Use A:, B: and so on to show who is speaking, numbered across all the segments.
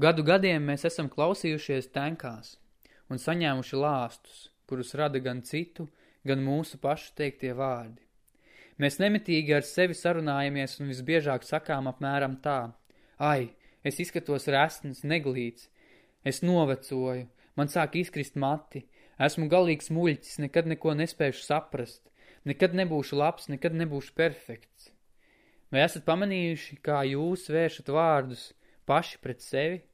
A: Gadu gadiem mēs esam klausījušies tenkās un saņēmuši lāstus, kurus rada gan citu, gan mūsu pašu teiktie vārdi. Mēs nemitīgi ar sevi sarunājamies un visbiežāk sakām apmēram tā. Ai, es izskatos resns, neglīts, es novecoju, man sāk izkrist mati, esmu galīgs muļķis, nekad neko nespējuši saprast, nekad nebūšu labs, nekad nebūšu perfekts. Vai esat pamanījuši, kā jūs vēršat vārdus paši pret sevi?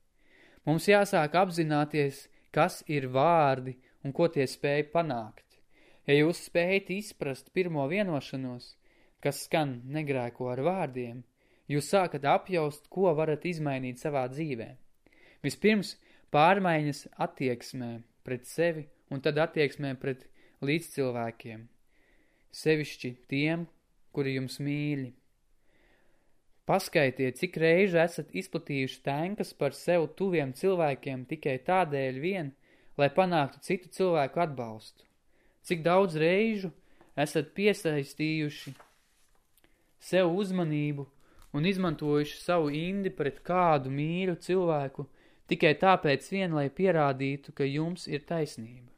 A: Mums jāsāk apzināties, kas ir vārdi un ko tie spēja panākt. Ja jūs spējat izprast pirmo vienošanos, kas skan negrēko ar vārdiem, jūs sākat apjaust, ko varat izmainīt savā dzīvē. Vispirms pārmaiņas attieksmē pret sevi un tad attieksmē pret līdzcilvēkiem, sevišķi tiem, kuri jums mīļi. Paskaitiet, cik reižu esat izplatījuši tenkas par sev tuviem cilvēkiem tikai tādēļ vien, lai panāktu citu cilvēku atbalstu. Cik daudz reižu esat piesaistījuši sev uzmanību un izmantojuši savu indi pret kādu mīļu cilvēku tikai tāpēc vien, lai pierādītu, ka jums ir taisnība.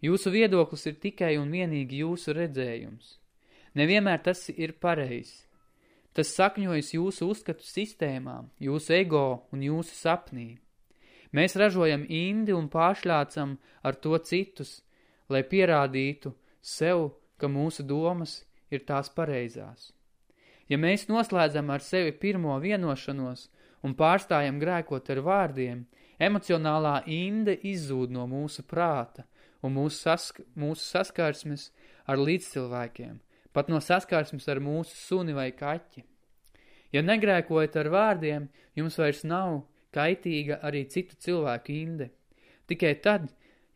A: Jūsu viedoklis ir tikai un vienīgi jūsu redzējums. Nevienmēr tas ir pareizs. Tas sakņojas jūsu uzskatu sistēmām, jūsu ego un jūsu sapnī. Mēs ražojam indi un pāršļācam ar to citus, lai pierādītu sev, ka mūsu domas ir tās pareizās. Ja mēs noslēdzam ar sevi pirmo vienošanos un pārstājam grēkot ar vārdiem, emocionālā inde izzūd no mūsu prāta un mūsu, sask mūsu saskarsmes ar līdzcilvēkiem – pat no saskarsmes ar mūsu suni vai kaķi. Ja negrēkojat ar vārdiem, jums vairs nav kaitīga arī citu cilvēku inde. Tikai tad,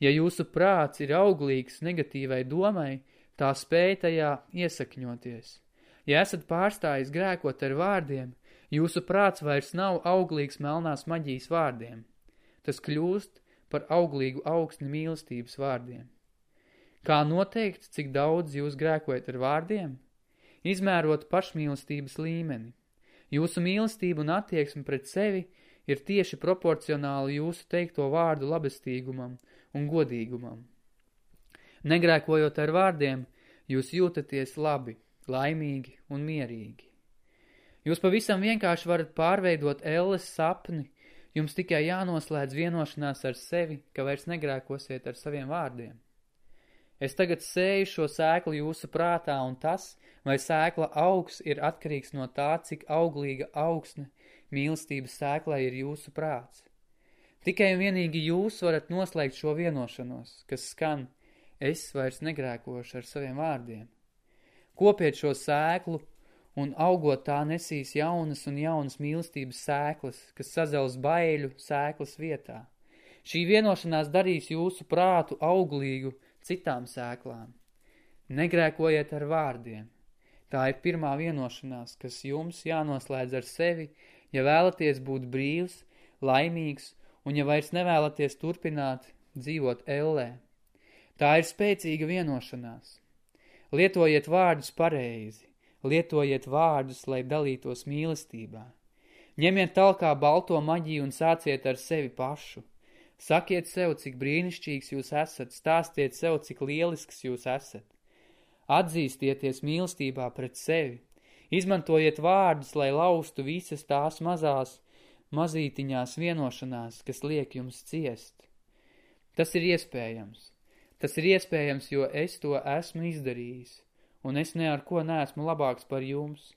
A: ja jūsu prāts ir auglīgs negatīvai domai, tā spēja tajā iesakņoties. Ja esat pārstājis grēkot ar vārdiem, jūsu prāts vairs nav auglīgs melnās maģijas vārdiem. Tas kļūst par auglīgu augstni mīlestības vārdiem. Kā noteikt, cik daudz jūs grēkojat ar vārdiem? Izmērot pašmīlestības līmeni. Jūsu mīlestība un attieksme pret sevi ir tieši proporcionāli jūsu teikto vārdu labestīgumam un godīgumam. Negrēkojot ar vārdiem, jūs jūtaties labi, laimīgi un mierīgi. Jūs pavisam vienkārši varat pārveidot elles sapni, jums tikai jānoslēdz vienošanās ar sevi, ka vairs negrēkosiet ar saviem vārdiem. Es tagad sēju šo sēklu jūsu prātā, un tas, vai sēkla augs, ir atkarīgs no tā, cik auglīga augsne mīlestības sēklai ir jūsu prāts. Tikai un vienīgi jūs varat noslēgt šo vienošanos, kas skan, es vairs negrēkošu ar saviem vārdiem. Kopiet šo sēklu, un augot tā nesīs jaunas un jaunas mīlestības sēklas, kas sazels baiļu sēklas vietā. Šī vienošanās darīs jūsu prātu auglīgu, citām sēklām. Negrēkojiet ar vārdiem. Tā ir pirmā vienošanās, kas jums jānoslēdz ar sevi, ja vēlaties būt brīvs, laimīgs un ja vairs nevēlaties turpināt dzīvot ellē. Tā ir spēcīga vienošanās. Lietojiet vārdus pareizi, lietojiet vārdus, lai dalītos mīlestībā. Ņemiet talkā balto maģiju un sāciet ar sevi pašu – Sakiet sev, cik brīnišķīgs jūs esat, stāstiet sev, cik lielisks jūs esat. Atzīstieties mīlestībā pret sevi. Izmantojiet vārdus, lai laustu visas tās mazās, mazītiņās vienošanās, kas liek jums ciest. Tas ir iespējams. Tas ir iespējams, jo es to esmu izdarījis, un es ne ar ko neesmu labāks par jums.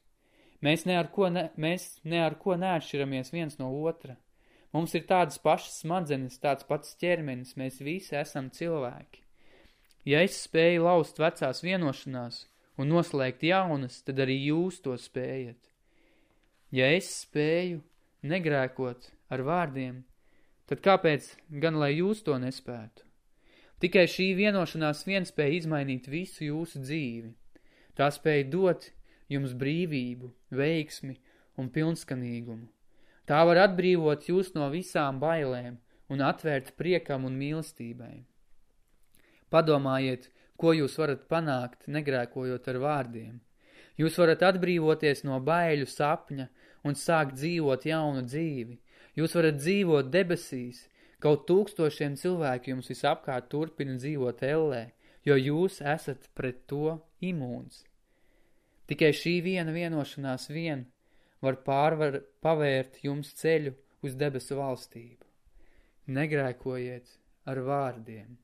A: Mēs ne ar ko, ne, mēs ne ar ko neatšķiramies viens no otra. Mums ir tādas pašas smadzenes, tāds pats ķermenis, mēs visi esam cilvēki. Ja es spēju laust vecās vienošanās un noslēgt jaunas, tad arī jūs to spējat. Ja es spēju negrēkot ar vārdiem, tad kāpēc gan lai jūs to nespētu? Tikai šī vienošanās vien spēja izmainīt visu jūsu dzīvi. Tā spēja dot jums brīvību, veiksmi un pilnskanīgumu. Tā var atbrīvot jūs no visām bailēm un atvērt priekam un mīlestībai. Padomājiet, ko jūs varat panākt, negrēkojot ar vārdiem. Jūs varat atbrīvoties no baiļu sapņa un sākt dzīvot jaunu dzīvi. Jūs varat dzīvot debesīs, kaut tūkstošiem cilvēku jums visapkārt turpina dzīvot ellē, jo jūs esat pret to imūns. Tikai šī viena vienošanās vien var pārvar pavērt jums ceļu uz debesu valstību. Negrēkojiet ar vārdiem.